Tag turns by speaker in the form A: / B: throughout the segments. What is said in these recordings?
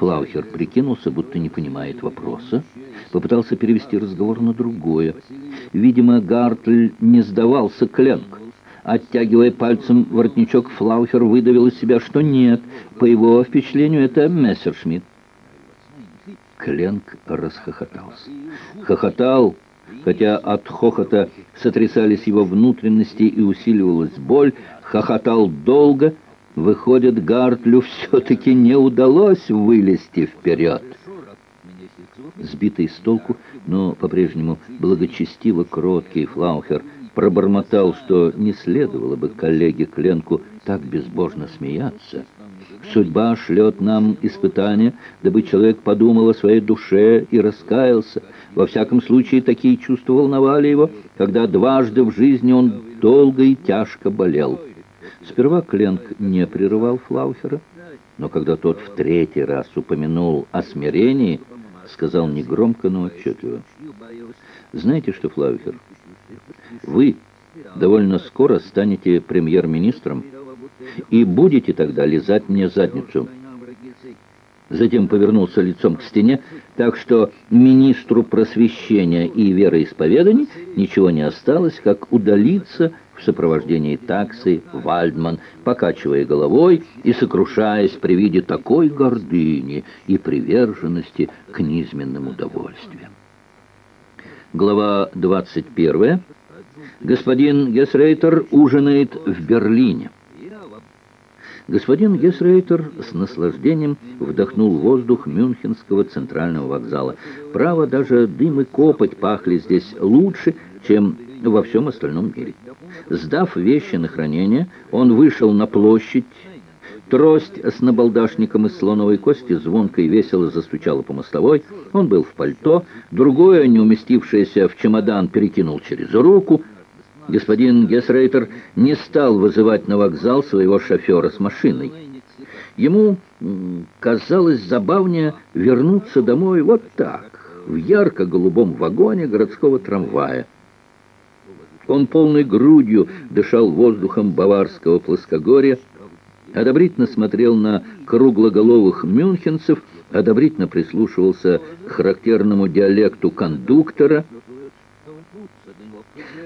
A: Флаухер прикинулся, будто не понимает вопроса, попытался перевести разговор на другое. Видимо, Гартль не сдавался Кленк. Оттягивая пальцем воротничок, Флаухер выдавил из себя, что нет. По его впечатлению, это Мессершмитт. Кленк расхохотался. Хохотал, хотя от хохота сотрясались его внутренности и усиливалась боль, хохотал долго, выходит, Гартлю все-таки не удалось вылезти вперед. Сбитый с толку, но по-прежнему благочестиво кроткий Флаухер пробормотал, что не следовало бы коллеге Кленку так безбожно смеяться. Судьба шлет нам испытания, дабы человек подумал о своей душе и раскаялся. Во всяком случае, такие чувства волновали его, когда дважды в жизни он долго и тяжко болел. Сперва Кленк не прерывал Флаухера, но когда тот в третий раз упомянул о смирении, сказал негромко, но отчетливо. «Знаете что, Флаухер, вы довольно скоро станете премьер-министром и будете тогда лизать мне задницу». Затем повернулся лицом к стене, так что министру просвещения и вероисповеданий ничего не осталось, как удалиться в сопровождении таксы Вальдман, покачивая головой и сокрушаясь при виде такой гордыни и приверженности к низменным удовольствиям. Глава 21. Господин Гесрейтер ужинает в Берлине. Господин Гесрейтер с наслаждением вдохнул воздух Мюнхенского центрального вокзала. Право, даже дым и копоть пахли здесь лучше, чем во всем остальном мире. Сдав вещи на хранение, он вышел на площадь. Трость с набалдашником из слоновой кости звонко и весело застучала по мостовой. Он был в пальто, другое, не уместившееся в чемодан, перекинул через руку — господин Гесрейтер не стал вызывать на вокзал своего шофера с машиной. Ему казалось забавнее вернуться домой вот так, в ярко-голубом вагоне городского трамвая. Он полной грудью дышал воздухом баварского плоскогорья, одобрительно смотрел на круглоголовых мюнхенцев, одобрительно прислушивался к характерному диалекту кондуктора —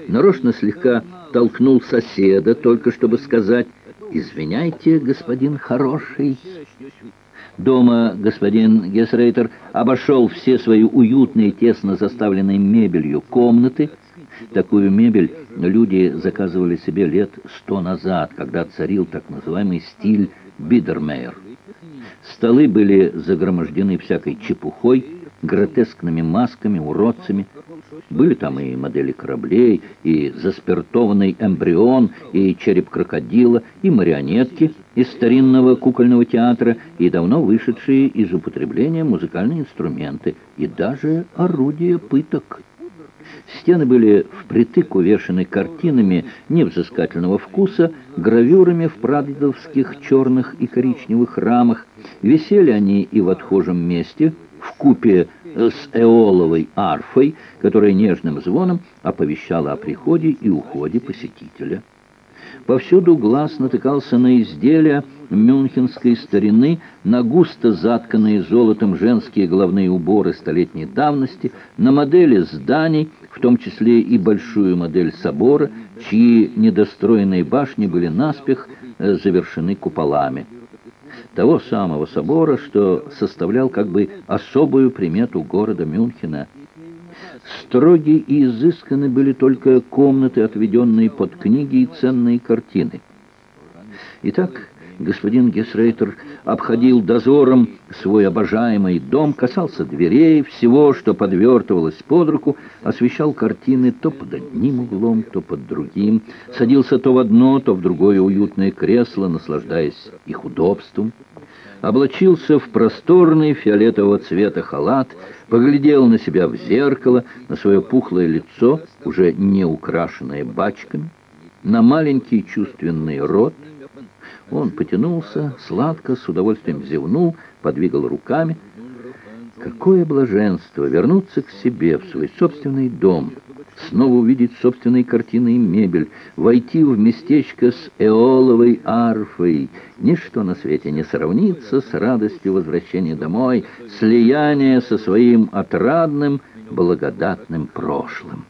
A: нарочно слегка толкнул соседа, только чтобы сказать «Извиняйте, господин хороший». Дома господин Гесрейтер обошел все свои уютные, тесно заставленные мебелью комнаты. Такую мебель люди заказывали себе лет сто назад, когда царил так называемый стиль Бидермейер. Столы были загромождены всякой чепухой, гротескными масками, уродцами. Были там и модели кораблей, и заспиртованный эмбрион, и череп крокодила, и марионетки из старинного кукольного театра, и давно вышедшие из употребления музыкальные инструменты, и даже орудия пыток. Стены были впритык увешаны картинами невзыскательного вкуса, гравюрами в прадедовских черных и коричневых рамах. Висели они и в отхожем месте – в купе с эоловой арфой, которая нежным звоном оповещала о приходе и уходе посетителя. Повсюду глаз натыкался на изделия мюнхенской старины, на густо затканные золотом женские головные уборы столетней давности, на модели зданий, в том числе и большую модель собора, чьи недостроенные башни были наспех э, завершены куполами того самого собора, что составлял как бы особую примету города Мюнхена. Строгие и изысканы были только комнаты, отведенные под книги и ценные картины. Итак, господин Гесрейтер обходил дозором свой обожаемый дом, касался дверей, всего, что подвертывалось под руку, освещал картины то под одним углом, то под другим, садился то в одно, то в другое уютное кресло, наслаждаясь их удобством, облачился в просторный фиолетового цвета халат, поглядел на себя в зеркало, на свое пухлое лицо, уже не украшенное бачками, на маленький чувственный рот, он потянулся, сладко, с удовольствием зевнул, подвигал руками. Какое блаженство вернуться к себе, в свой собственный дом, снова увидеть собственные картины и мебель, войти в местечко с эоловой арфой. Ничто на свете не сравнится с радостью возвращения домой, слияния со своим отрадным, благодатным прошлым.